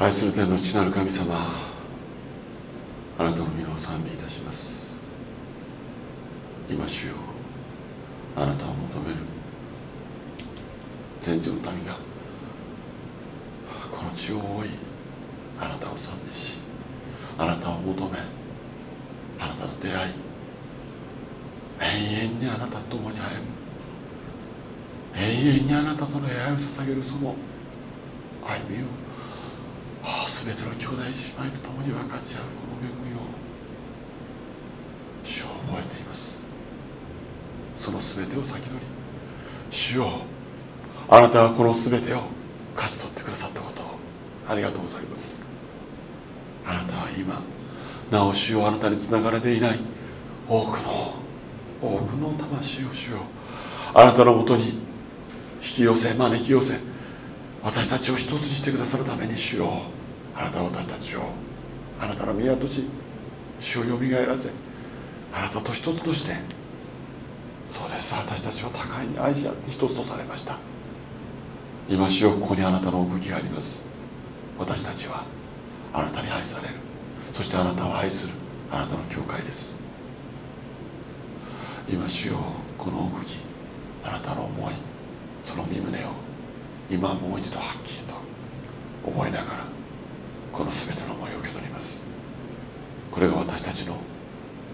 愛する天の父なる神様あなたの皆を賛美いたします。今主よあなたを求める。全地の民がこの地を覆いあなたを賛美しあなたを求めあなたと出会い永遠にあなたと共に歩む。永遠にあなたとの出会いを捧げるその歩みをああ全ての兄弟姉妹と共に分かち合うこの恵みを主を覚えています。その全てを先取り主よあなたはこの全てを勝ち取ってくださったことをありがとうございます。あなたは今なお主よあなたにつながれていない多くの多くの魂を主よあなたのもとに引き寄せ招き寄せ私たちを一つにしてくださるために主よあなたは私たちをあなたの宮と地主をよみがえらせあなたと一つとしてそうです。私たちは互いに愛し合って一つとされました。今主よここにあなたの奥義があります。私たちはあなたに愛される。そしてあなたを愛する。あなたの教会です。今主よこの奥義あなたの思いその身胸を今もう一度はっきりと覚えながらこの全ての思いを受け取ります。これが私たちの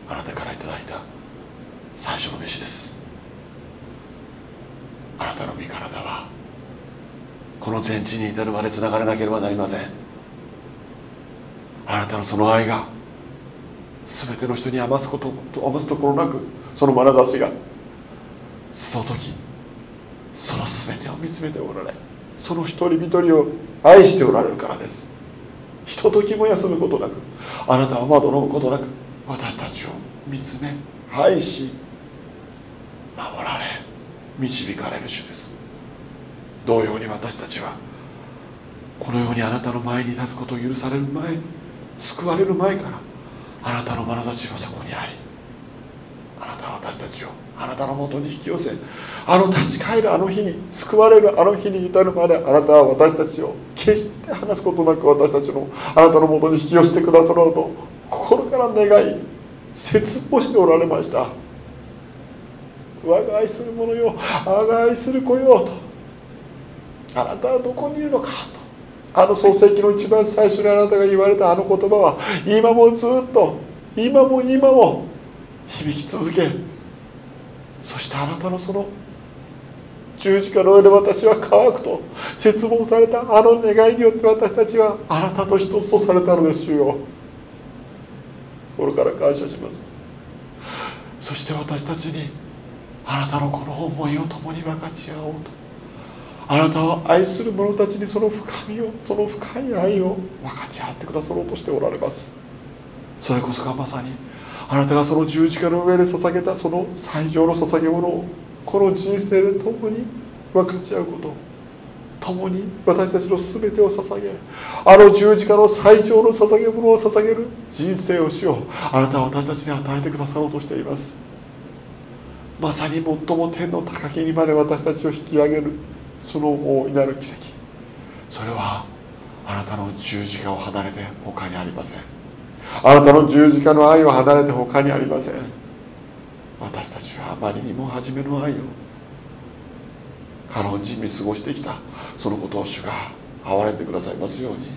あなたからいただいた最初の飯です。あなたの身体はこの全地に至るまでつながれなければなりません。あなたのその愛が全ての人に余すこと余すところなくその眼差しがその時その全てを見つめておられその一人一人を愛しておられるからです。ひとときも休むことなくあなたは窓のことなく私たちを見つめ愛し守られ導かれる主です。同様に私たちはこのようにあなたの前に立つことを許される前救われる前からあなたの眼差しはそこにありあなたは私たちをあなたのもとに引き寄せあの立ち返るあの日に救われるあの日に至るまであなたは私たちを決して離すことなく私たちのあなたのもとに引き寄せてくださろうと心から願い切望しておられました。我が愛する者よ我が愛する子よとあなたはどこにいるのかとあの創世記の一番最初にあなたが言われたあの言葉は今もずっと今も今も響き続けそしてあなたのその十字架の上で私は乾くと絶望されたあの願いによって私たちはあなたと一つとされたのですよ。心から感謝します。そして私たちにあなたのこの思いを共に分かち合おうと。あなたを愛する者たちにその深みをその深い愛を分かち合ってくださろうとしておられます。それこそがまさにあなたがその十字架の上で捧げたその最上の捧げ物をこの人生で共に分かち合うこと。共に私たちの全てを捧げ。あの十字架の最上の捧げ物を捧げる人生をしよう。あなたは私たちに与えてくださろうとしています。まさに最も天の高きにまで私たちを引き上げる。その大いなる奇跡。それはあなたの十字架を離れて他にありません。あなたの十字架の愛を離れて他にありません。私たちはあまりにも初めの愛を軽んじ見過ごしてきたそのことを主が憐れんでくださいますように。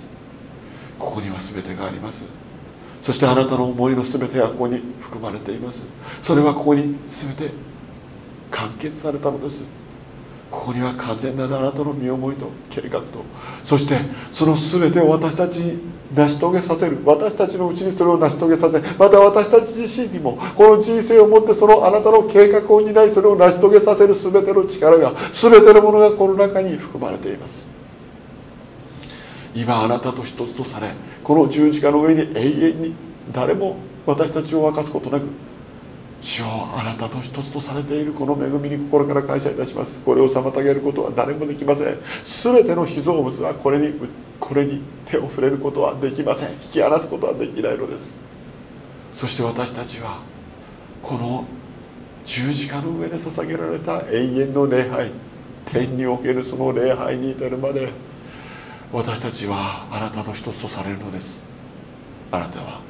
ここには全てがあります。そしてあなたの思いの全てがここに含まれています。それはここに全て完結されたのです。ここには完全なるあなたの身思いと計画とそしてその全てを私たちに成し遂げさせる。私たちのうちにそれを成し遂げさせまた私たち自身にもこの人生をもってそのあなたの計画を担いそれを成し遂げさせる全ての力が全てのものがこの中に含まれています。今あなたと一つとされこの十字架の上に永遠に誰も私たちを沸かすことなく主をあなたと一つとされているこの恵みに心から感謝いたします。これを妨げることは誰もできません。全ての被造物はこれにこれに手を触れることはできません。引き離すことはできないのです。そして私たちはこの十字架の上で捧げられた永遠の礼拝天におけるその礼拝に至るまで私たちはあなたと一つとされるのです。あなたは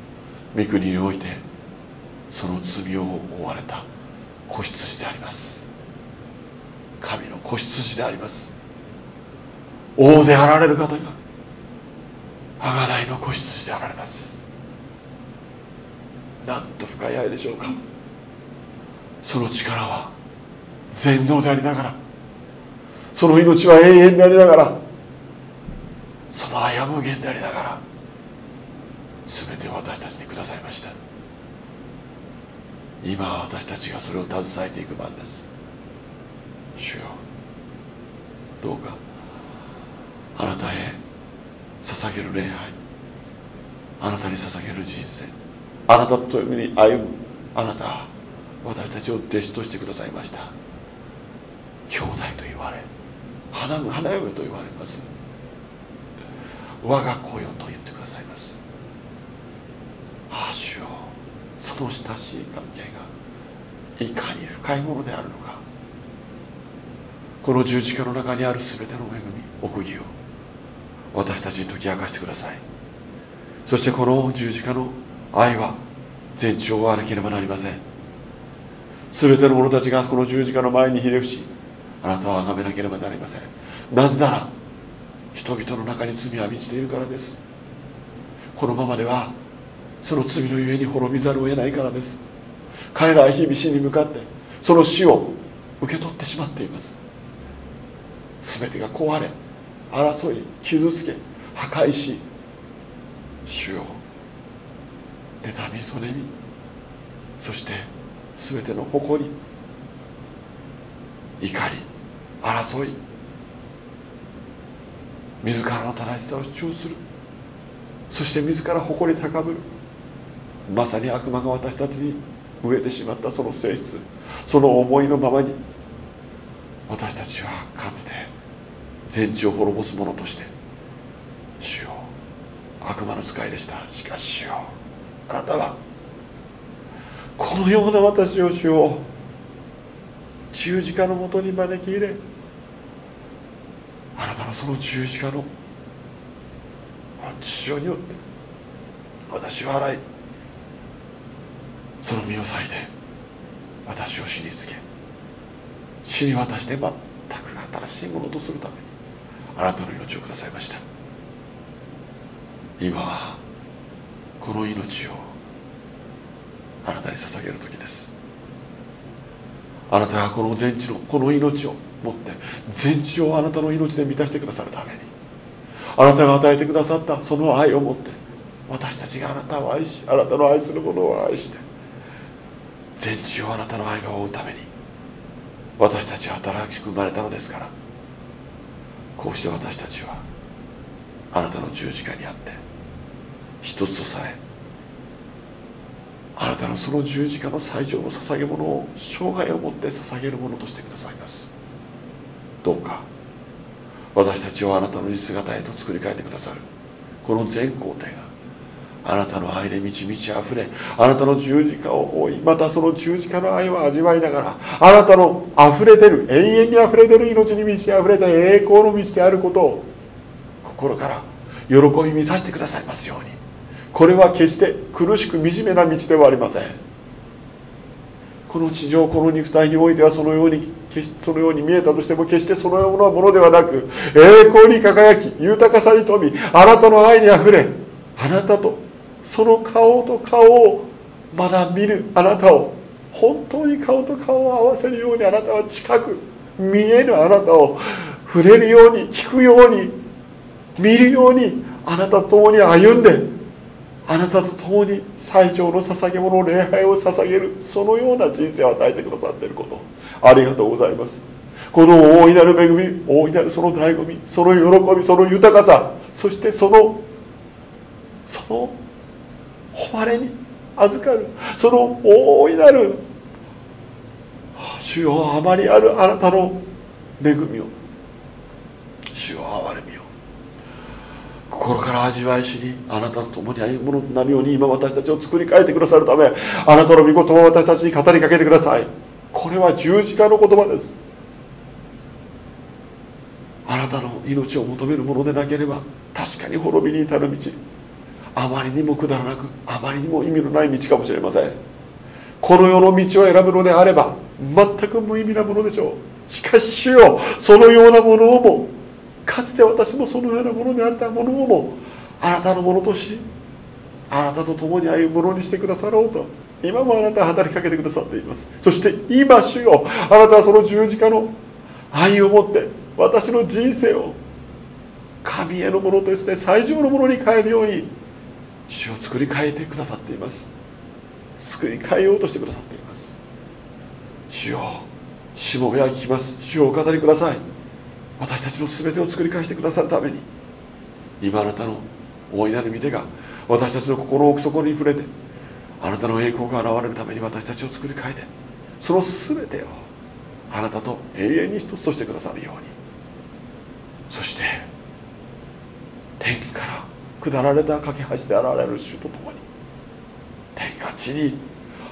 御国においてその罪を負われた子羊であります。神の子羊であります。王であられる方が贖いの子羊であられます。なんと深い愛でしょうか。その力は全能でありながらその命は永遠でありながらその愛は無限でありながら全て私たちにくださいました。今私たちがそれを携えていく番です。主よ。どうかあなたへ捧げる礼拝。あなたに捧げる人生。あなたと共に歩む。あなたは私たちを弟子としてくださいました。兄弟と言われ花花嫁と言われます。我が子よと言ってくださいます。ああ主よその親しい関係がいかに深いものであるのか。この十字架の中にある全ての恵み奥義を私たちに解き明かしてください。そしてこの十字架の愛は全地を追わなければなりません。全ての者たちがこの十字架の前にひれ伏しあなたを崇めなければなりません。なぜなら人々の中に罪は満ちているからです。このままではその罪のゆえに滅びざるを得ないからです。彼らは日々死に向かってその死を受け取ってしまっています。全てが壊れ争い傷つけ破壊し主よ妬みそねみそして全ての誇り怒り争い自らの正しさを主張する。そして自ら誇り高ぶる。まさに悪魔が私たちに植えてしまったその性質その思いのままに私たちはかつて全地を滅ぼす者として主よ悪魔の使いでした。しかし主よあなたはこのような私を主よ十字架のもとに招き入れあなたのその十字架の父親によって私を洗いその身を裂いて私を死につけ死に渡して全く新しいものとするためにあなたの命をくださいました。今はこの命をあなたに捧げる時です。あなたがこの全地のこの命を持って全地をあなたの命で満たしてくださるためにあなたが与えてくださったその愛を持って私たちがあなたを愛しあなたの愛する者を愛して全地をあなたの愛が覆うために私たちは新しく生まれたのですから。こうして私たちはあなたの十字架にあって一つとされあなたのその十字架の最上の捧げ物を生涯をもって捧げるものとしてくださいます。どうか私たちをあなたの似姿へと作り変えてくださるこの全工程があなたの愛で満ち満ち溢れあなたの十字架を覆いまたその十字架の愛を味わいながらあなたの溢れ出る永遠に溢れ出る命に満ち溢れた栄光の道であることを心から喜び見させてくださいますように。これは決して苦しく惨めな道ではありません。この地上この肉体においてはそのようにそのように見えたとしても決してそのようなものではなく栄光に輝き豊かさに富みあなたの愛にあふれあなたとその顔と顔をまだ見るあなたを本当に顔と顔を合わせるようにあなたは近く見えるあなたを触れるように聞くように見るようにあなたと共に歩んであなたと共に最上の捧げ物礼拝を捧げるそのような人生を与えてくださっていること。ありがとうございます。この大いなる恵み大いなるその醍醐味その喜びその豊かさそしてそのその誉れに預かる。その大いなる主よあまりあるあなたの恵みを主よ憐れみを心から味わいしにあなたと共に歩むものとなるように今私たちを作り変えてくださるためあなたの御言葉を私たちに語りかけてください。これは十字架の言葉です。ああなたの命を求めるものでなければ確かに滅びに至る道。あまりにもくだらなくあまりにも意味のない道かもしれません。この世の道を選ぶのであれば全く無意味なものでしょう。しかし主よそのようなものをもかつて私もそのようなものであったものをもあなたのものとしあなたと共に歩むものにしてくださろうと今もあなたは働きかけてくださっています。そして今主よあなたはその十字架の愛を持って私の人生を神へのものとして最上のものに変えるように主を作り変えてくださっています。作り変えようとしてくださっています。主よしもべは聞きます。主をお語りください。私たちの全てを作り返してくださるために。今あなたの大いなる御手が私たちの心の奥底に触れてあなたの栄光が現れるために私たちを作り変えてその全てをあなたと永遠に一つとしてくださるように。そして天気から下られた架け橋で現れる主と共に天が地に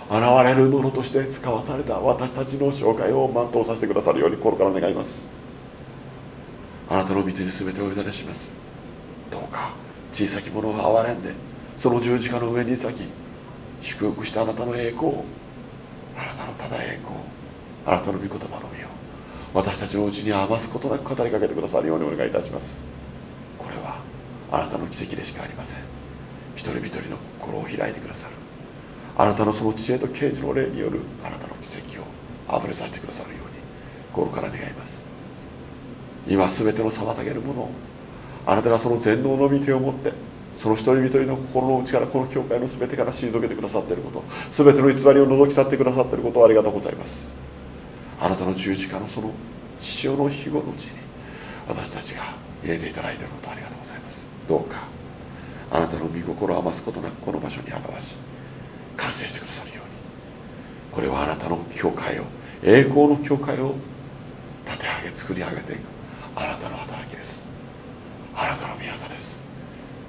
現れるものとして使わされた私たちの紹介を全うさせてくださるように心から願います。あなたの御手に全てを委ねします。どうか小さき者を憐れんでその十字架の上に裂き祝福したあなたの栄光あなたのただ栄光あなたの御言葉の実を私たちのうちに余すことなく語りかけてくださるようにお願いいたします。あなたの奇跡でしかありません。一人一人の心を開いてくださる。あなたのその知恵と啓示の霊によるあなたの奇跡をあふれさせてくださるように心から願います。今全ての妨げるものをあなたがその全能の御手を持ってその一人一人の心の内からこの教会の全てから退けてくださっていること全ての偽りを除き去ってくださっていることをありがとうございます。あなたの十字架のその潮の庇護のうちに私たちが入れていただいていることありがとうございます。どうか。あなたの御心を余すことなくこの場所に表し完成してくださるように。これはあなたの教会を栄光の教会を立て上げ作り上げていくあなたの働きです。あなたの御業です。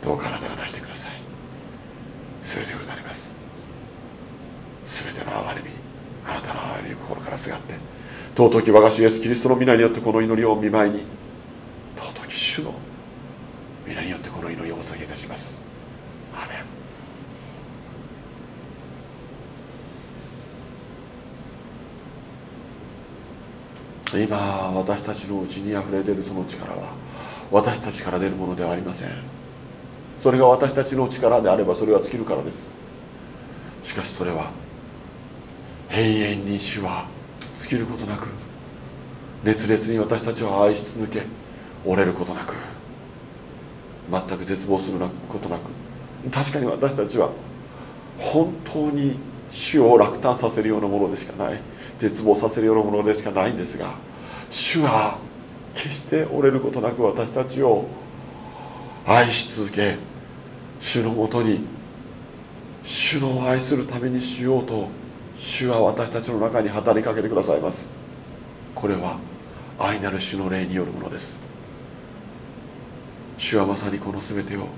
どうかあなたがなしてください。全てを委ねます。全ての憐れみあなたの憐れみを心からすがって尊き我が主イエスキリストの皆によってこの祈りを見舞いに尊き主の皆によってこの祈りをお捧げいたします。アーメン。今私たちのうちにあふれ出るその力は私たちから出るものではありません。それが私たちの力であればそれは尽きるからです。しかしそれは永遠に主は尽きることなく熱烈に私たちを愛し続け折れることなく。全く絶望することなく。確かに私たちは本当に主を落胆させるようなものでしかない。絶望させるようなものでしかないんですが主は決して折れることなく私たちを愛し続け主のもとに主の愛するためにしようと主は私たちの中に働きかけてくださいます。これは愛なる主の霊によるものです。主はまさにこの全てを。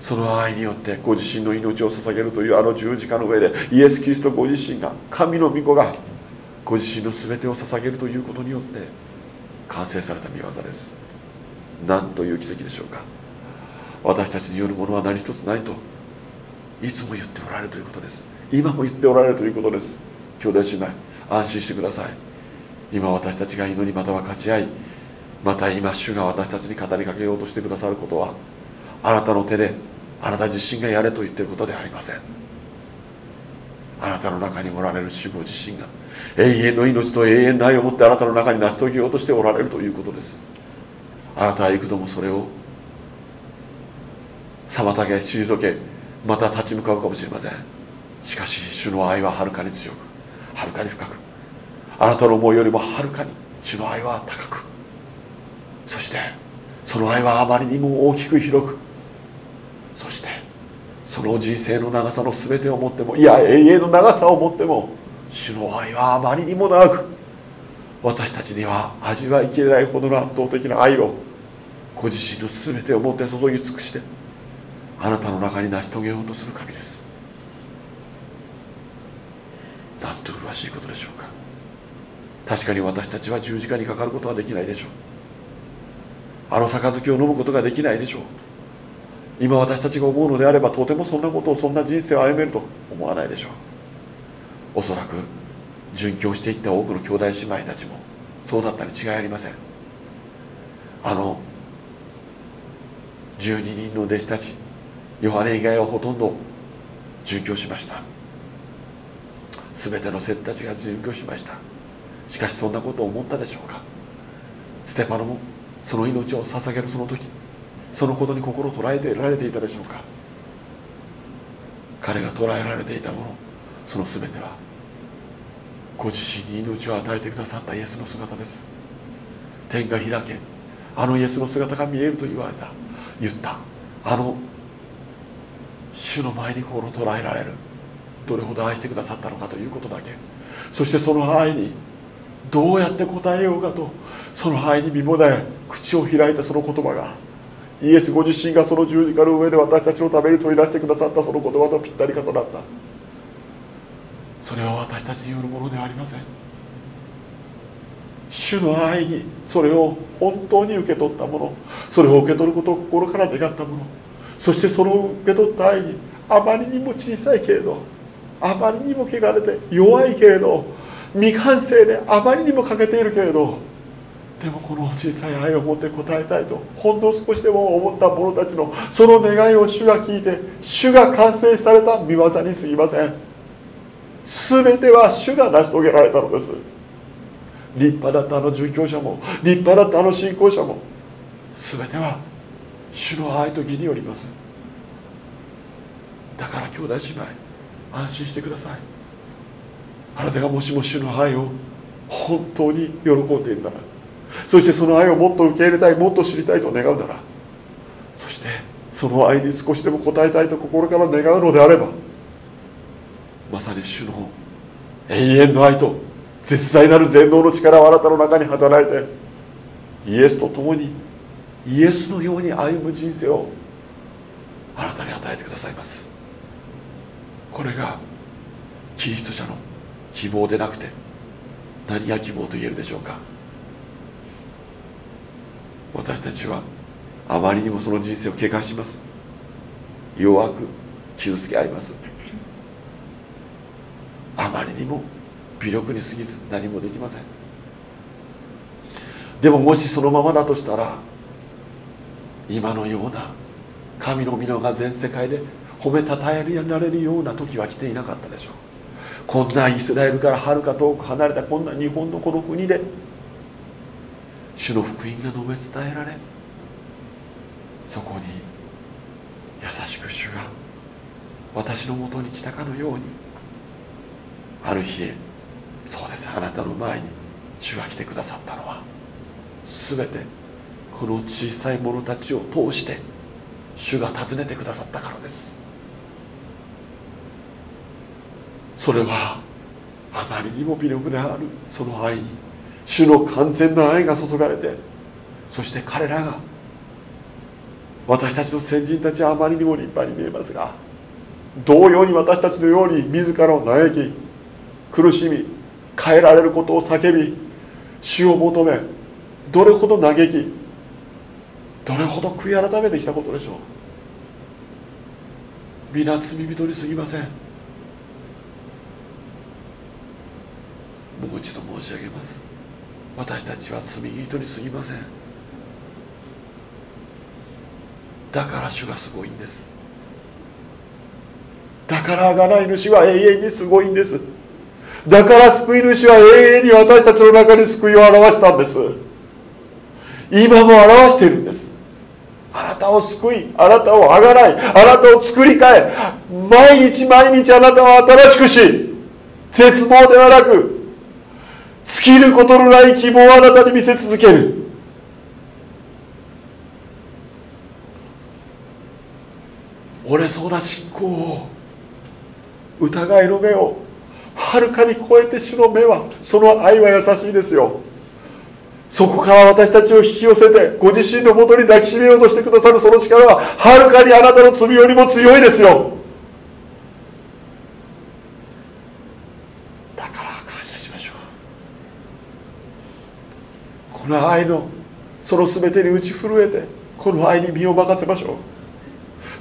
その愛によってご自身の命を捧げるというあの十字架の上でイエス・キリストご自身が神の御子がご自身の全てを捧げるということによって完成された御業です。何という奇跡でしょうか。私たちによるものは何一つないといつも言っておられるということです。今も言っておられるということです。兄弟姉妹安心してください。今私たちが祈りまたは勝ち合いまた今主が私たちに語りかけようとしてくださることはあなたの手であなた自身がやれと言っていることではありません。あなたの中におられる主ご自身が永遠の命と永遠の愛を持ってあなたの中に成し遂げようとしておられるということです。あなたは幾度もそれを妨げ退けまた立ち向かうかもしれません。しかし主の愛ははるかに強くはるかに深くあなたの思いよりもはるかに主の愛は高くそしてその愛はあまりにも大きく広くそしてその人生の長さの全てをもってもいや永遠の長さをもっても主の愛はあまりにも長く私たちには味わいきれないほどの圧倒的な愛をご自身の全てをもって注ぎ尽くしてあなたの中に成し遂げようとする神です。なんと麗しいことでしょうか。確かに私たちは十字架にかかることはできないでしょう。あの杯を飲むことができないでしょう。今私たちが思うのであればとてもそんなことをそんな人生を歩めると思わないでしょう。おそらく殉教していった多くの兄弟姉妹たちもそうだったに違いありません。あの12人の弟子たちヨハネ以外はほとんど殉教しました。全ての生徒たちが殉教しました。しかしそんなことを思ったでしょうか。ステパノもその命を捧げるその時そのことに心を捉えてられていたでしょうか。彼が捉えられていたものその全てはご自身に命を与えてくださったイエスの姿です。天が開けあのイエスの姿が見えると言われた言った。あの主の前に心を捉えられるどれほど愛してくださったのかということだけ。そしてその愛にどうやって答えようかとその愛に身もだえ口を開いたその言葉がイエスご自身がその十字架の上で私たちのために取り出してくださったその言葉とぴったり重なった。それは私たちによるものではありません。主の愛にそれを本当に受け取ったものそれを受け取ることを心から願ったものそしてその受け取った愛にあまりにも小さいけれどあまりにも汚れて弱いけれど未完成であまりにも欠けているけれどでもこの小さい愛を持って応えたいとほんの少しでも思った者たちのその願いを主が聞いて主が完成された見業にすぎません。全ては主が成し遂げられたのです。立派だったあの殉教者も立派だったあの信仰者も全ては主の愛と義によります。だから兄弟姉妹安心してください。あなたがもしも主の愛を本当に喜んでいるならそしてその愛をもっと受け入れたいもっと知りたいと願うならそしてその愛に少しでも応えたいと心から願うのであればまさに主の永遠の愛と絶大なる全能の力をあなたの中に働いてイエスと共にイエスのように歩む人生をあなたに与えてくださいます。これがキリスト者の希望でなくて何が希望と言えるでしょうか。私たちはあまりにもその人生を怪我します。弱く傷つけ合います。あまりにも微力に過ぎず何もできません。でももしそのままだとしたら今のような神の御が全世界で褒めたたえられるような時は来ていなかったでしょう。こんなイスラエルからはるか遠く離れたこんな日本のこの国で主の福音が述べ伝えられそこに優しく主が私のもとに来たかのようにある日へそうですあなたの前に主が来てくださったのは全てこの小さい者たちを通して主が訪ねてくださったからです。それはあまりにも微力であるその愛に主の完全な愛が注がれてそして彼らが私たちの先人たちはあまりにも立派に見えますが同様に私たちのように自らを嘆き苦しみ変えられることを叫び主を求めどれほど嘆きどれほど悔い改めてきたことでしょう。皆罪人にすぎません。もう一度申し上げます。私たちは罪人にすぎません。だから主がすごいんです。だから贖い主は永遠にすごいんです。だから救い主は永遠に私たちの中に救いを表したんです。今も表しているんです。あなたを救いあなたをあがないあなたを作り変え毎日毎日あなたを新しくし絶望ではなく尽きることのない希望をあなたに見せ続ける。折れそうな信仰を疑いの目をはるかに超えて主の目はその愛は優しいですよ。そこから私たちを引き寄せてご自身のもとに抱きしめようとしてくださるその力ははるかにあなたの罪よりも強いですよこの愛のその全てに打ち震えてこの愛に身を任せましょう。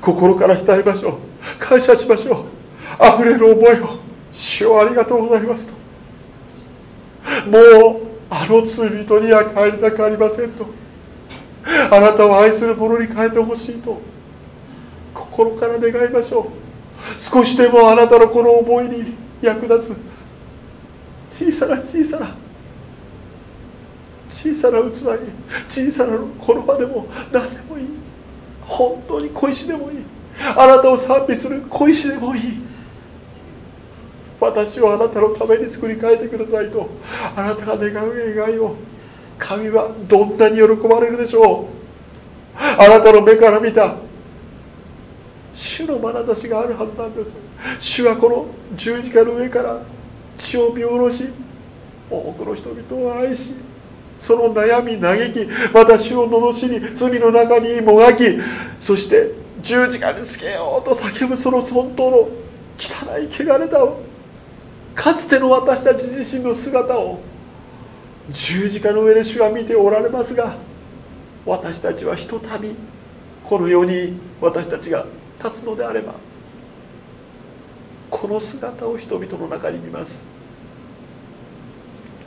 心から浸りましょう。感謝しましょう。溢れる思いを。主をありがとうございますと。もうあの罪人には帰りたくありませんと。あなたを愛する者に変えてほしいと。心から願いましょう。少しでもあなたのこの思いに役立つ。小さな小さな小さな器に小さなこの場でも何でもいい。本当に小石でもいい。あなたを賛美する小石でもいい。私をあなたのために作り変えてくださいとあなたが願う願いを神はどんなに喜ばれるでしょう。あなたの目から見た主の眼差しがあるはずなんです。主はこの十字架の上から血を見下ろし多くの人々を愛しその悩み嘆き私を罵り罪の中にもがきそして十字架につけようと叫ぶその本当の汚い汚れたかつての私たち自身の姿を十字架の上で主は見ておられますが私たちはひとたびこの世に私たちが立つのであればこの姿を人々の中に見ます。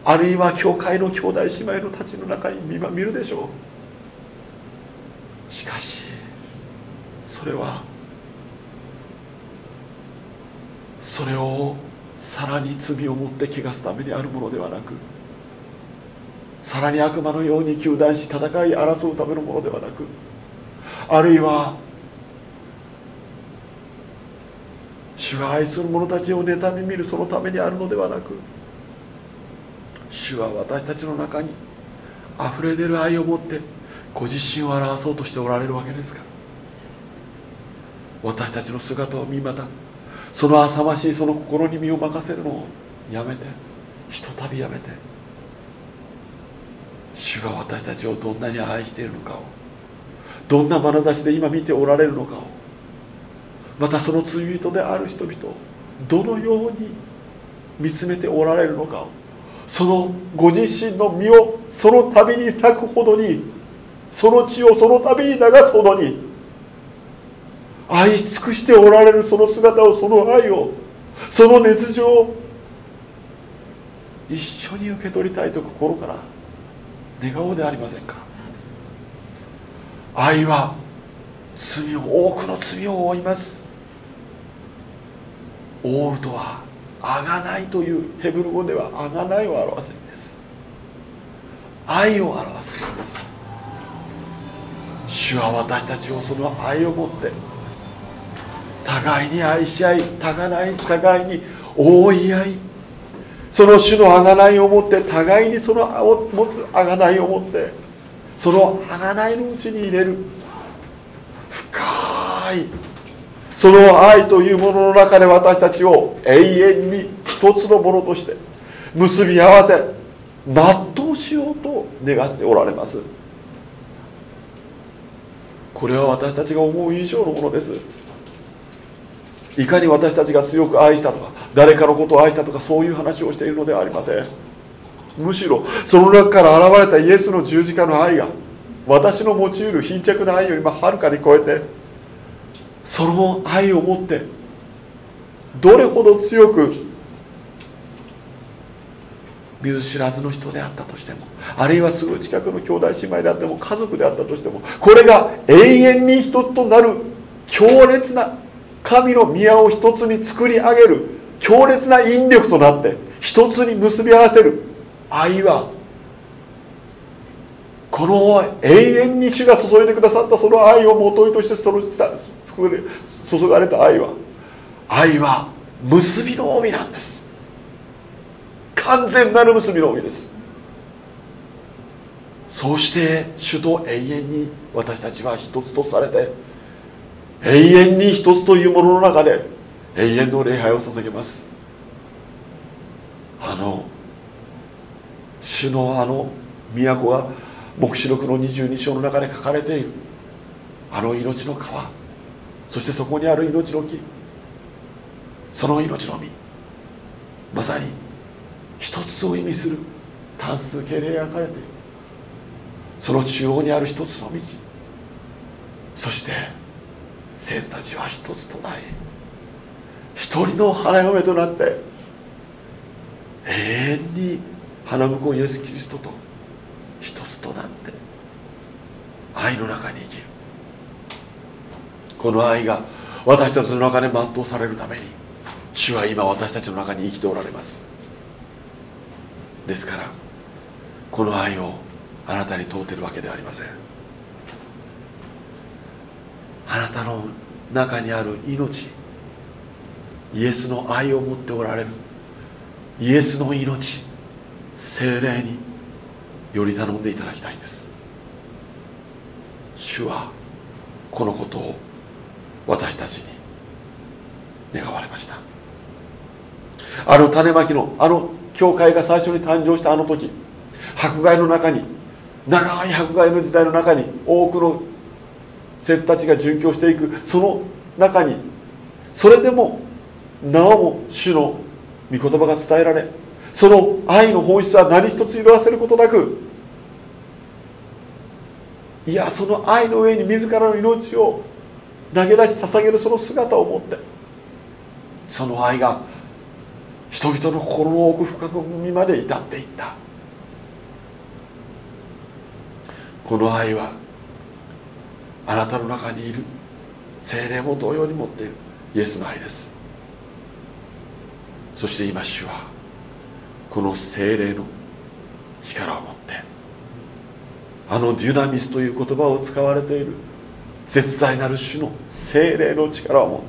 あるいは教会の兄弟姉妹のたちの中に見るでしょう。しかしそれはそれをさらに罪を持って汚すためにあるものではなくさらに悪魔のように糾弾し戦い争うためのものではなくあるいは主が愛する者たちを妬み見るそのためにあるのではなく主は私たちの中に溢れ出る愛を持ってご自身を表そうとしておられるわけですか。ら私たちの姿を見またその浅ましいその心に身を任せるのをやめてひとたびやめて主が私たちをどんなに愛しているのかをどんな眼差しで今見ておられるのかをまたその罪人である人々をどのように見つめておられるのかをそのご自身の身をその度に咲くほどにその血をその度に流すほどに愛し尽くしておられるその姿をその愛をその熱情を一緒に受け取りたいと心から願おうでありませんか。愛は罪を多くの罪を負います。覆うとはあがないというヘブル語ではあがないを表すんです。愛を表すんです。主は私たちをその愛を持って互いに愛し合い互い互いに覆い合い。その主の贖いを持って互いにその持つ贖いを持ってその贖いのうちに入れる。深いその愛というものの中で私たちを永遠に一つのものとして結び合わせ全うしようと願っておられます。これは私たちが思う以上のものです。いかに私たちが強く愛したとか誰かのことを愛したとかそういう話をしているのではありません。むしろその中から現れたイエスの十字架の愛が私の用いる貧着な愛よりもはるかに超えてその愛を持ってどれほど強く見ず知らずの人であったとしてもあるいはすぐ近くの兄弟姉妹であっても家族であったとしてもこれが永遠に一つとなる強烈な神の宮を一つに作り上げる強烈な引力となって一つに結び合わせる愛はこの永遠に主が注いでくださったその愛をもといとしてその注がれた愛は愛は結びの帯なんです。完全なる結びの帯です。そうして主と永遠に私たちは一つとされて永遠に一つというものの中で永遠の礼拝を捧げます。あの主のあの都は黙示録の22章の中で書かれているあの命の川。そしてそこにある命の木。その命の実。まさに一つを意味する。単数形で描かれている。その中央にある一つの道。そして生徒たちは一つとなり一人の花嫁となって永遠に花婿イエス・キリストと一つとなって愛の中に生きる。この愛が私たちの中で全うされるために主は今私たちの中に生きておられます。ですからこの愛をあなたに問うてるわけではありません。あなたの中にある命イエスの愛を持っておられるイエスの命精霊により頼んでいただきたいんです。主はこのことを私たちに願われました。あの種まきのあの教会が最初に誕生したあの時迫害の中に長い迫害の時代の中に多くの生徒たちが殉教していくその中にそれでもなおも主の御言葉が伝えられその愛の本質は何一つ色あせることなくいやその愛の上に自らの命を投げ出し捧げるその姿を持ってその愛が人々の心の奥深くにまで至っていった。この愛はあなたの中にいる精霊も同様に持っているイエスの愛です。そして今主はこの精霊の力を持ってあのデュナミスという言葉を使われている絶大なる種の精霊の力を持って。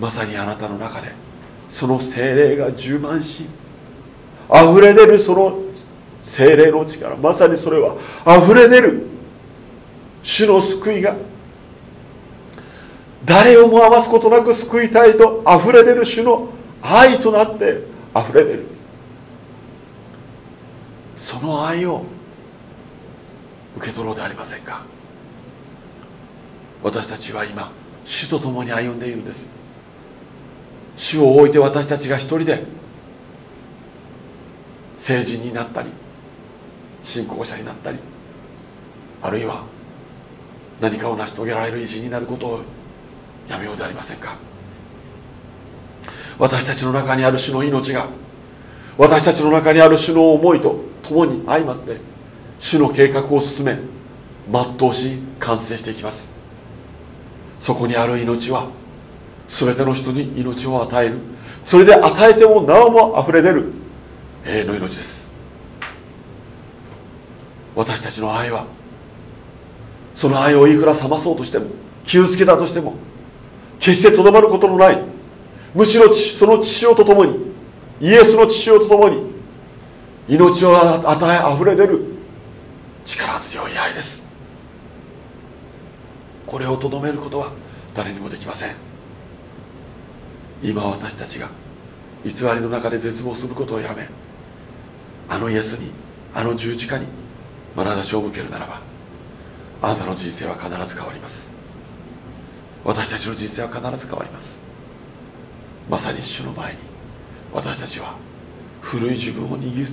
まさにあなたの中でその精霊が充満し溢れ出るその精霊の力まさにそれは溢れ出る主の救いが誰をも余すことなく救いたいと溢れ出る主の愛となって溢れ出る。その愛を受け取ろうではありませんか。私たちは今主と共に歩んでいるんです。主を置いて私たちが一人で成人になったり信仰者になったりあるいは何かを成し遂げられる偉人になることをやめようでありませんか。私たちの中にある主の命が私たちの中にある主の思いと共に相まって主の計画を進め全うし完成していきます。そこにある命は全ての人に命を与える。それで与えてもなおも溢れ出る永遠の命です。私たちの愛はその愛をいくら冷まそうとしても傷つけたとしても決してとどまることのないむしろその父親と共にイエスの父親と共に命を与え溢れ出る力強い愛です。これをとどめることは誰にもできません。今私たちが偽りの中で絶望することをやめあのイエスにあの十字架に眼差しを向けるならばあなたの人生は必ず変わります。私たちの人生は必ず変わります。まさに主の前に私たちは古い自分を脱ぎ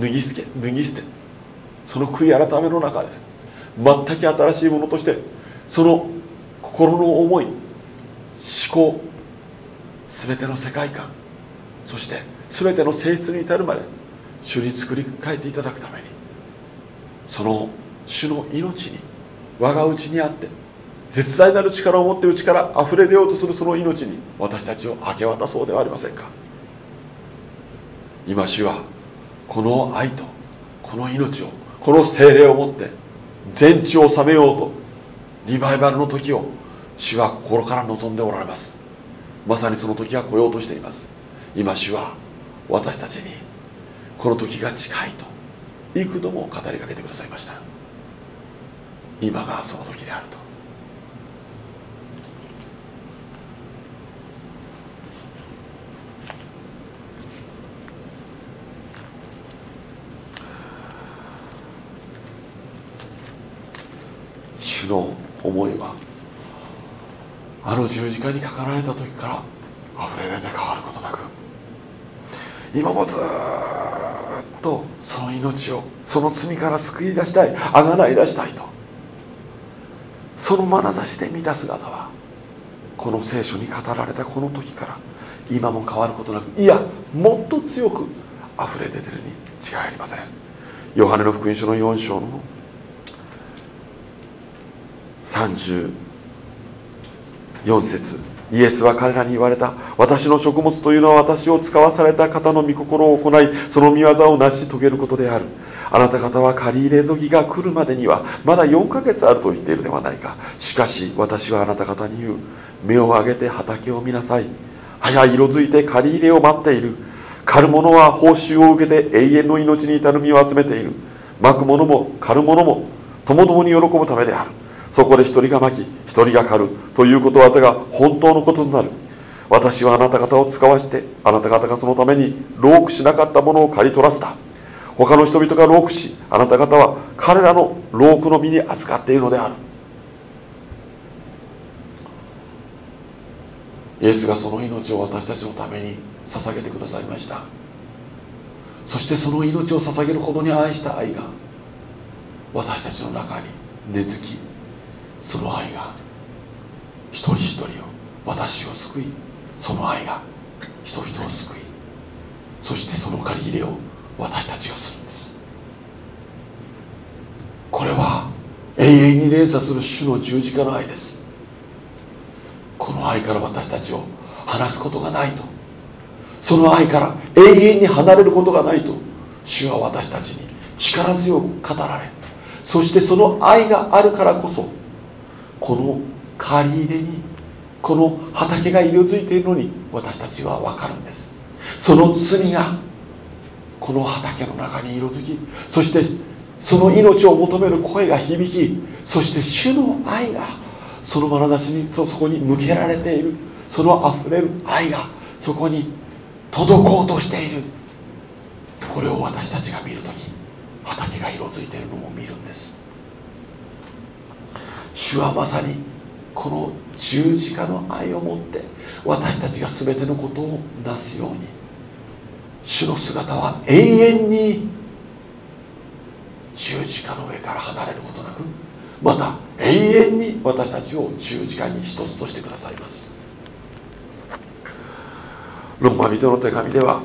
脱ぎ捨て脱ぎ捨てその悔い改めの中で全く新しいものとしてその心の思い思考全ての世界観そして全ての性質に至るまで主に作り変えていただくためにその主の命に我が内にあって絶大なる力を持って内から溢れ出ようとするその命に私たちを明け渡そうではありませんか。今主はこの愛とこの命をこの精霊をもって全地を治めようとリバイバルの時を主は心から望んでおられます。まさにその時が来ようとしています。今主は私たちにこの時が近いと幾度も語りかけてくださいました。今がその時であると主の思いはあの十字架にかかられた時から溢れ出て変わることなく今もずっとその命をその罪から救い出したいあがない出したいとその眼差しで見た姿はこの聖書に語られたこの時から今も変わることなくいやもっと強く溢れ出てるに違いありません。ヨハネの福音書の4章の34節。イエスは彼らに言われた。私の食物というのは私を使わされた方の御心を行いその御業を成し遂げることである。あなた方は借り入れ時が来るまでにはまだ4ヶ月あると言っているではないか。しかし私はあなた方に言う。目を上げて畑を見なさい。早色づいて借り入れを待っている。狩る者は報酬を受けて永遠の命に至る身を集めている。巻く者も狩る者もともどもに喜ぶためである。そこで一人が巻き一人が狩るということわざが本当のこととなる。私はあなた方を使わしてあなた方がそのために労苦しなかったものを刈り取らせた。他の人々が労苦しあなた方は彼らの労苦の身に預かっているのである。イエスがその命を私たちのために捧げてくださいました。そしてその命を捧げるほどに愛した愛が私たちの中に根付きその愛が一人一人を私を救いその愛が人々を救いそしてその借り入れを私たちがするんです。これは永遠に連鎖する主の十字架の愛です。この愛から私たちを離すことがないと。その愛から永遠に離れることがないと。主は私たちに力強く語られそしてその愛があるからこそこの借り入れにこの畑が色づいているのに私たちは分かるんです。その罪がこの畑の中に色づきそしてその命を求める声が響きそして主の愛がその眼差しにそこに向けられている。そのあふれる愛がそこに届こうとしている。これを私たちが見るとき畑が色づいているのも見るんです。主はまさにこの十字架の愛を持って私たちが全てのことをなすように。主の姿は永遠に十字架の上から離れることなくまた永遠に私たちを十字架に一つとしてくださいます。ローマ人の手紙では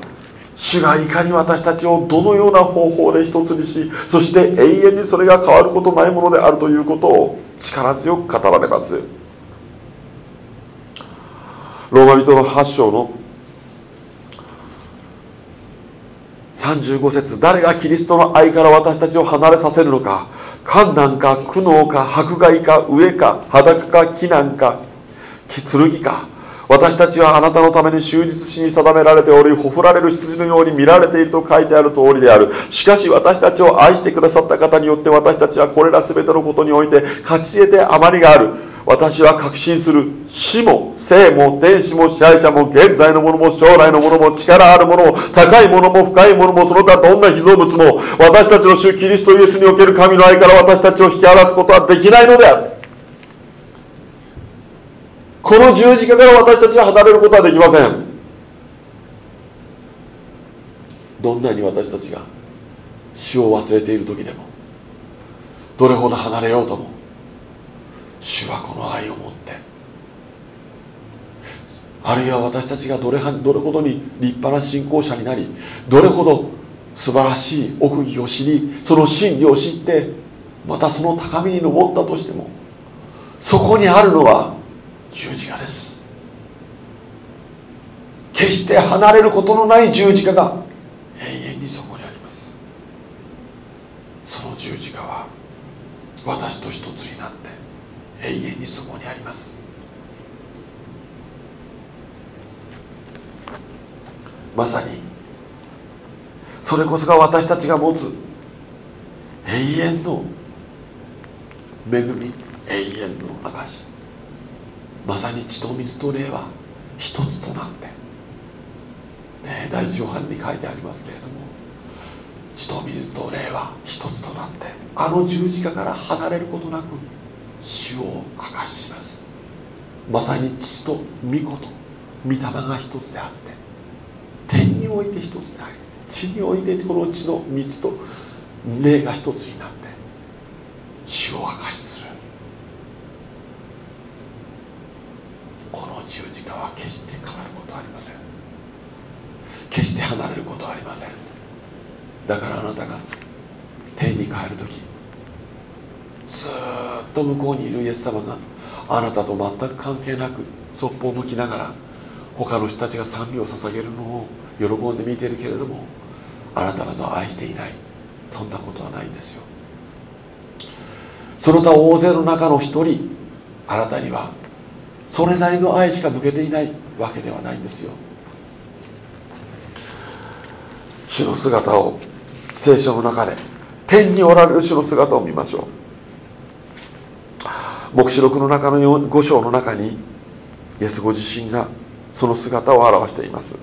主がいかに私たちをどのような方法で一つにしそして永遠にそれが変わることないものであるということを力強く語られます。ローマ人の8章の35節誰がキリストの愛から私たちを離れさせるのか困難か苦悩か迫害か飢えか裸か危難か剣か私たちはあなたのために終日死に定められておりほふられる羊のように見られていると書いてある通りである。しかし私たちを愛してくださった方によって私たちはこれら全てのことにおいて勝ち得て余りがある。私は確信する死も生も天使も支配者も現在のものも将来のものも力あるものも高いものも深いものもその他どんな被造物も私たちの主キリストイエスにおける神の愛から私たちを引き離すことはできないのである。この十字架から私たちは離れることはできません。どんなに私たちが死を忘れている時でもどれほど離れようとも主はこの愛を持ってあるいは私たちがどれどれほどに立派な信仰者になりどれほど素晴らしい奥義を知りその真理を知ってまたその高みに登ったとしてもそこにあるのは十字架です。決して離れることのない十字架が永遠にそこにあります。その十字架は私と一つになって永遠にそこにあります。まさにそれこそが私たちが持つ永遠の恵み永遠の証まさに血と水と霊は一つとなって、ね、第一ヨハンに書いてありますけれども血と水と霊は一つとなってあの十字架から離れることなく主を明かしします。まさに父と御子と御霊が一つであって天において一つであり地においてこの地の水と霊が一つになって主を明かしす。るこの十字架は決して変わることはありません。決して離れることはありません。だからあなたが天に帰る時ずっと向こうにいるイエス様があなたと全く関係なくそっぽを向きながら他の人たちが賛美を捧げるのを喜んで見てるけれどもあなた方を愛していない。そんなことはないんですよ。その他大勢の中の一人あなたにはそれなりの愛しか向けていないわけではないんですよ。主の姿を聖書の中で天におられる主の姿を見ましょう。黙示録の中の5章の中にイエスご自身がその姿を表しています。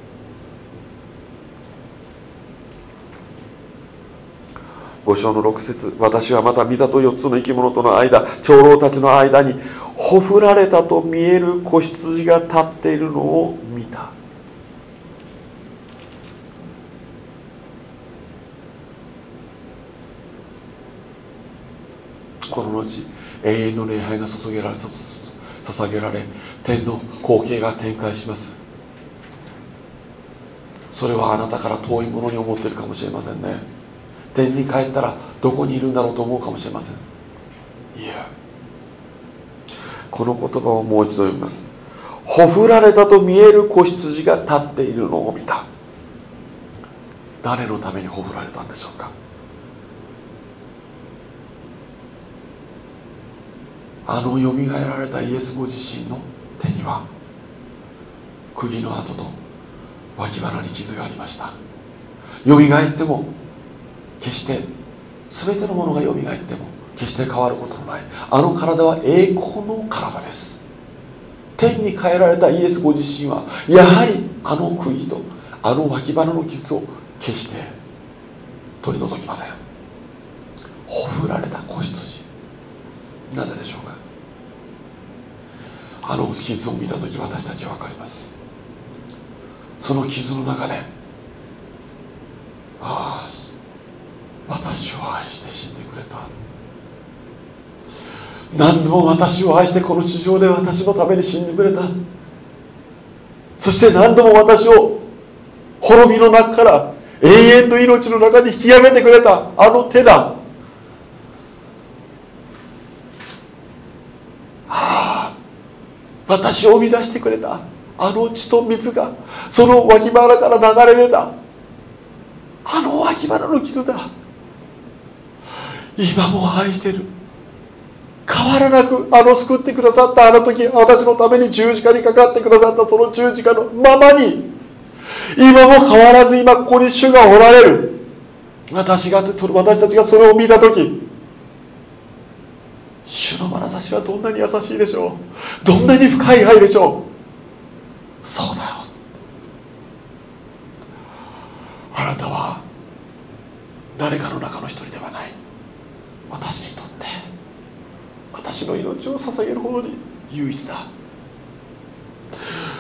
5章の6節私はまた御座と4つの生き物との間長老たちの間にほふられたと見える子羊が立っているのを見た。この後永遠の礼拝が注げられ捧げられ天の光景が展開します。それはあなたから遠いものに思ってるかもしれませんね。天に帰ったらどこにいるんだろうと思うかもしれません。いやこの言葉をもう一度読みます。ほふられたと見える子羊が立っているのを見た。誰のためにほふられたんでしょうか。あのよみがえられたイエスご自身の手には釘の跡と脇腹に傷がありました。よみがえっても決して全てのものがよみがえっても決して変わることのない。あの体は栄光の体です。天に変えられたイエスご自身はやはりあの釘とあの脇腹の傷を決して取り除きません。ほふられた子羊。なぜでしょうか。あの傷を見た時私たちは分かります。その傷の中でああ私を愛して死んでくれた。何度も私を愛してこの地上で私のために死んでくれた。そして何度も私を滅びの中から永遠の命の中に引き上げてくれた。あの手だ。ああ。私を生み出してくれた。あの血と水がその脇腹から流れ出た。あの脇腹の傷だ。今も愛してる。変わらなくあの救ってくださったあの時私のために十字架にかかってくださったその十字架のままに今も変わらず今ここに主がおられる。私が私たちがそれを見た時主の眼差しはどんなに優しいでしょう。どんなに深い愛でしょう。そうだよ。あなたは誰かの中の一人ではない。私にとって。私の命を捧げるほどに唯一だ。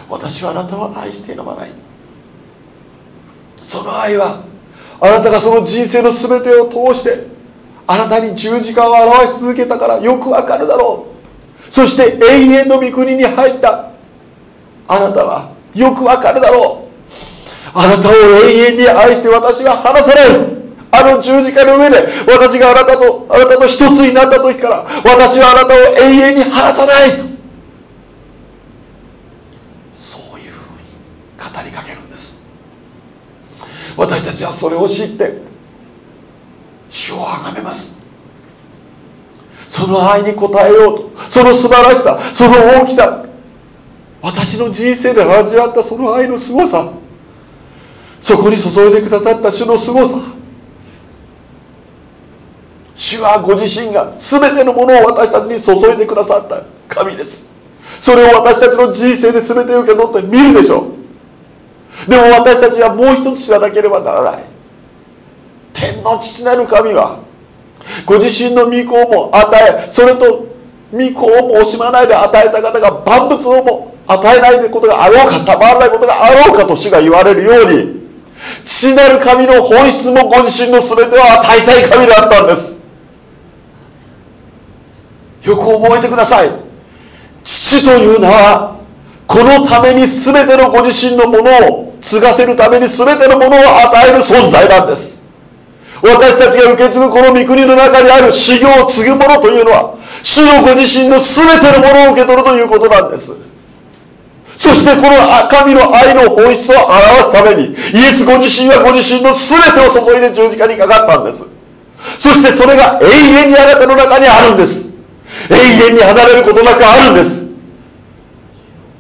私はあなたを愛して選ばない。その愛はあなたがその人生の全てを通してあなたに十字架を表し続けたからよくわかるだろう。そして永遠の御国に入った。あなたはよくわかるだろう。あなたを永遠に愛して私は離さない。あの十字架の上で私があなたとあなたと一つになった時から私はあなたを永遠に離さない。そういうふうに語りかけるんです。私たちはそれを知って主をあがめます。その愛に応えようとその素晴らしさその大きさ私の人生で味わったその愛のすごさそこに注いでくださった主のすごさ主はご自身が全てのものを私たちに注いでくださった。神です。それを私たちの人生で全て受け取って見るでしょう。でも私たちはもう一つ知らなければならない。天の父なる神はご自身の御子をも与えそれと御子をも惜しまないで与えた方が万物をも与えないことがあろうかたまらないことがあろうかと主が言われるように父なる神の本質もご自身の全ては与えたい神であったんです。よく覚えてください。父という名はこのために全てのご自身のものを継がせるために全てのものを与える存在なんです。私たちが受け継ぐこの御国の中にある修行を継ぐものというのは主のご自身の全てのものを受け取るということなんです。そしてこの神の愛の本質を表すためにイエスご自身はご自身の全てを注いで十字架にかかったんです。そしてそれが永遠にあなたの中にあるんです。永遠に離れることなくあるんです。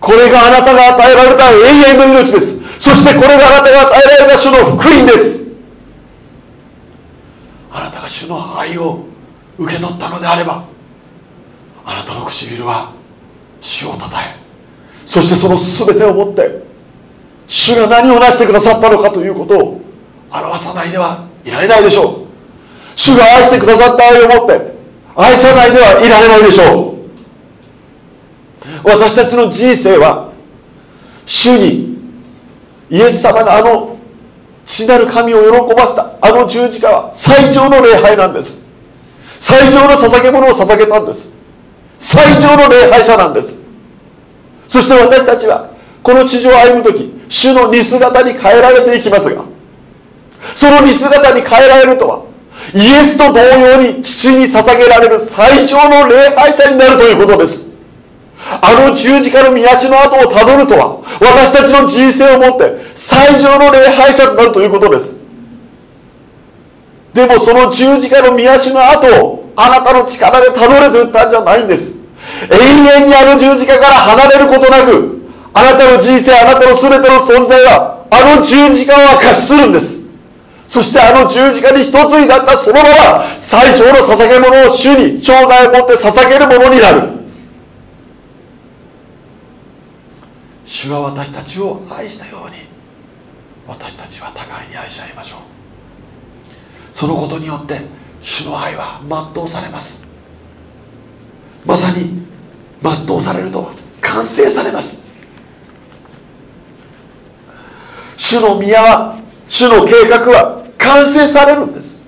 これがあなたが与えられた永遠の命です。そしてこれがあなたが与えられた主の福音です。あなたが主の愛を受け取ったのであればあなたの唇は主をたたえそしてその全てをもって主が何をなしてくださったのかということを表さないではいられないでしょう。主が愛してくださった愛をもって愛さないではいられないでしょう。私たちの人生は主にイエス様があの父なる神を喜ばせたあの十字架は最上の礼拝なんです。最上の捧げ物を捧げたんです。最上の礼拝者なんです。そして私たちはこの地上を歩む時主の似姿に変えられていきますがその似姿に変えられるとはイエスと同様に父に捧げられる最上の礼拝者になるということです。あの十字架の宮足の跡をたどるとは私たちの人生をもって最上の礼拝者となるということです。でもその十字架の宮足の跡をあなたの力でたどれと言ったんじゃないんです。永遠にあの十字架から離れることなくあなたの人生あなたの全ての存在はあの十字架を明かしするんです。そしてあの十字架に一つになったそのまま最上の捧げ物を主に生涯をもって捧げるものになる。主は私たちを愛したように私たちは互いに愛し合いましょう。そのことによって主の愛は全うされます。まさに全うされると完成されます。主の宮は主の計画は完成されるんです。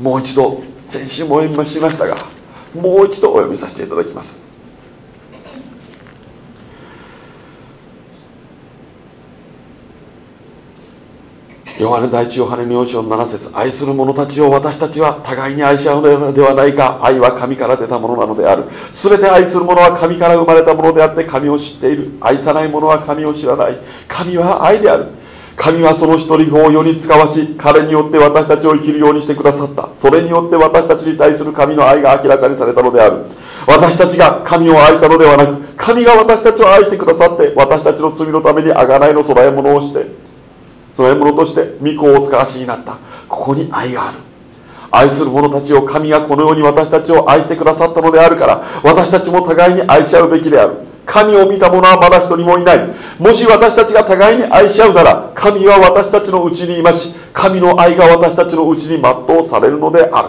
もう一度先週もお読みしましたがもう一度お読みさせていただきます。ヨハネ第一ヨハネの4章7節愛する者たちを私たちは互いに愛し合うのではないか。愛は神から出たものなのである。全て愛する者は神から生まれたものであって神を知っている。愛さない者は神を知らない。神は愛である。神はその一人子を世に使わし彼によって私たちを生きるようにしてくださった。それによって私たちに対する神の愛が明らかにされたのである。私たちが神を愛したのではなく神が私たちを愛してくださって私たちの罪のために贖いの供え物をして添え物として御子をお使わしになった。ここに愛がある。愛する者たちを神がこのように私たちを愛してくださったのであるから私たちも互いに愛し合うべきである。神を見た者はまだ一人もいない。もし私たちが互いに愛し合うなら神は私たちのうちにいまし神の愛が私たちのうちに全うされるのである。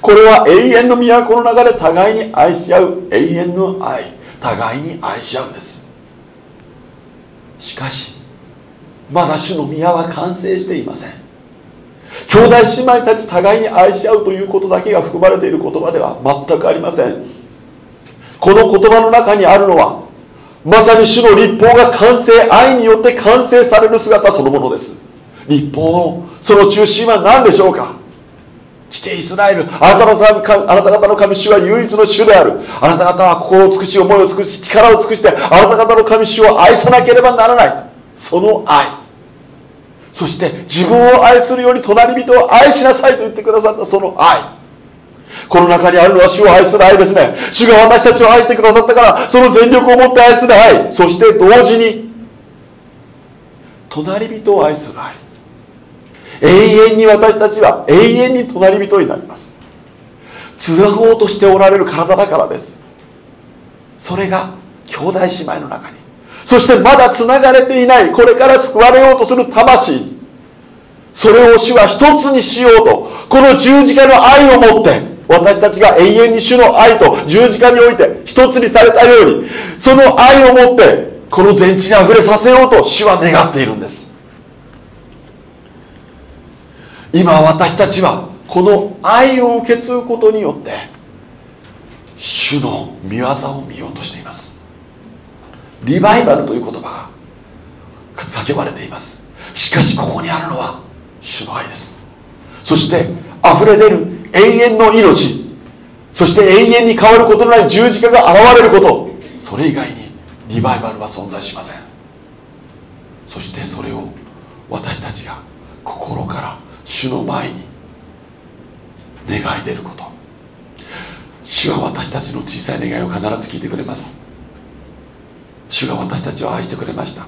これは永遠の都の中で互いに愛し合う永遠の愛。互いに愛し合うんです。しかしまだ主の宮は完成していません。兄弟姉妹たち互いに愛し合うということだけが含まれている言葉では全くありません。この言葉の中にあるのはまさに主の立法が完成愛によって完成される姿そのものです。立法のその中心は何でしょうか？来てイスラエルあなたのあなた方の神主は唯一の主である。あなた方は心を尽くし思いを尽くし力を尽くしてあなた方の神主を愛さなければならない。その愛。そして自分を愛するように隣人を愛しなさいと言ってくださったその愛。この中にあるのは主を愛する愛ですね。主が私たちを愛してくださったからその全力を持って愛する愛。そして同時に隣人を愛する愛。永遠に私たちは永遠に隣人になります。つなごうとしておられる体だからです。それが兄弟姉妹の中に。そしてまだつながれていない。これから救われようとする魂。それを主は一つにしようとこの十字架の愛を持って私たちが永遠に主の愛と十字架において一つにされたようにその愛をもってこの全地にあふれさせようと主は願っているんです。今私たちはこの愛を受け継ぐことによって主の御業を見ようとしています。リバイバルという言葉が叫ばれています。しかしここにあるのは主の愛です。そして溢れ出る永遠の命そして永遠に変わることのない十字架が現れることそれ以外にリバイバルは存在しません。そしてそれを私たちが心から主の前に願い出ること。主は私たちの小さい願いを必ず聞いてくれます。主が私たちを愛してくれました。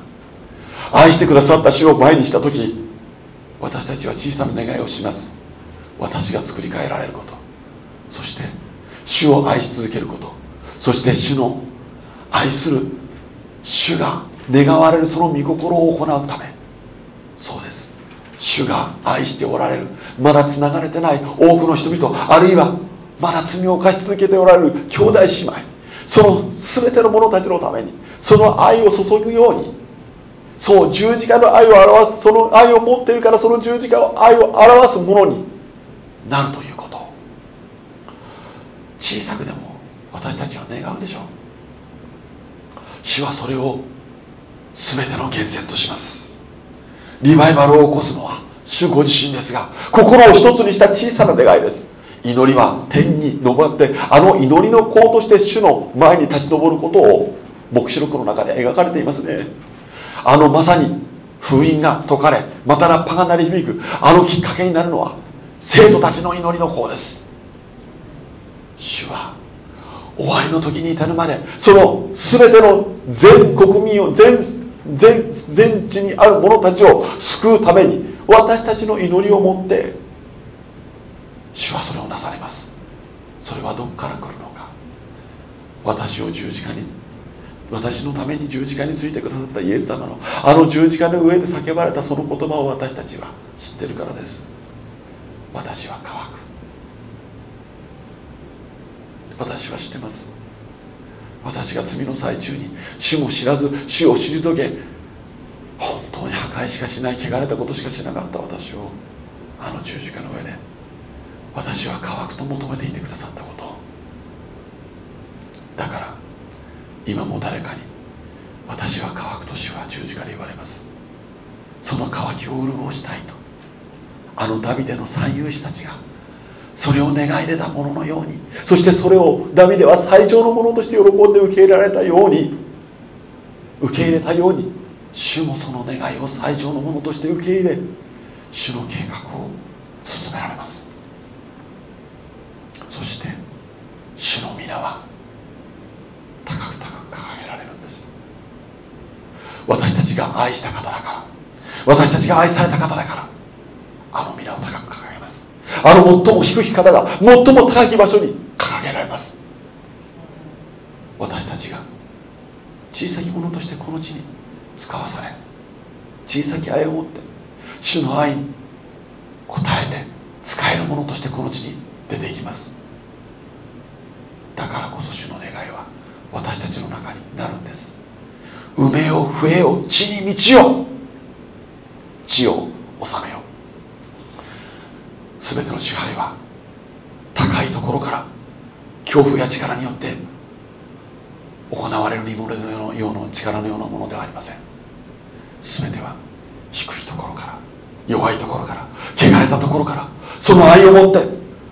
愛してくださった主を前にした時私たちは小さな願いをします。私が作り変えられること。そして主を愛し続けること。そして主の愛する主が願われるその御心を行うため。主が愛しておられる。まだつながれてない。多くの人々あるいはまだ罪を犯し続けておられる。兄弟姉妹。その全ての者たちのためにその愛を注ぐように。そう十字架の愛を表すその愛を持っているからその十字架の愛を表すものになるということ。小さくでも私たちは願うでしょう。主はそれを全ての源泉とします。リバイバルを起こすのは主ご自身ですが心を一つにした小さな願いです。祈りは天に昇ってあの祈りの子として主の前に立ち上ることを黙示録の中で描かれていますね。あのまさに封印が解かれまたラッパが鳴り響くあのきっかけになるのは生徒たちの祈りの方です。主は終わりの時に至るまでその全ての全国民を全全全地にある者たちを救うために私たちの祈りを持って主はそれをなされます。それはどこから来るのか。私を十字架に私のために十字架についてくださったイエス様のあの十字架の上で叫ばれたその言葉を私たちは知ってるからです。私は乾く。私は知ってます。私が罪の最中に主も知らず主を退け本当に破壊しかしない汚れたことしかしなかった私をあの十字架の上で私は乾くと求めていてくださったこと。だから今も誰かに私は乾くと主は十字架で言われます。その乾きを潤したいとあのダビデの三勇士たちがそれを願い出たもののように。そしてそれをダビデは最上のものとして喜んで受け入れられたように。受け入れたように。主もその願いを最上のものとして受け入れ主の計画を進められます。そして主の皆は高く高く掲げられるんです。私たちが愛した方だから。私たちが愛された方だからあの皆を高く掲げますあの最も低き方が最も高き場所に掲げられます。私たちが小さきものとしてこの地に使わされ小さき愛を持って主の愛に応えて使えるものとしてこの地に出ていきます。だからこそ主の願いは私たちの中になるんです。埋めよ増えよ地に道よ地を治めよう。全ての支配は高いところから恐怖や力によって行われる煮物のような力のようなものではありません。全ては低いところから弱いところから汚れたところからその愛を持って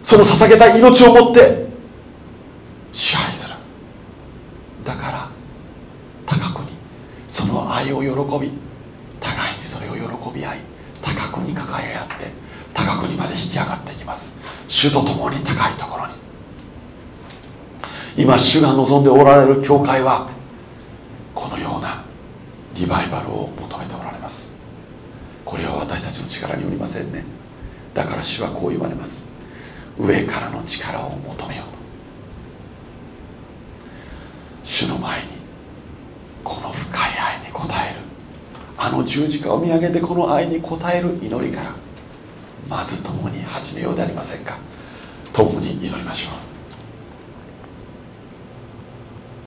その捧げた命を持って支配する。だから高くにその愛を喜び互いにそれを喜び合い高くに抱え合って高くにまで引き上がっていきます。主と共に高いところに。今主が望んでおられる教会はこのようなリバイバルを求めておられます。これは私たちの力によりませんね。だから主はこう言われます。上からの力を求めよう主の前にこの深い愛に応える。あの十字架を見上げてこの愛に応える祈りから。まず共に始めようでありませんか。共に祈りましょう。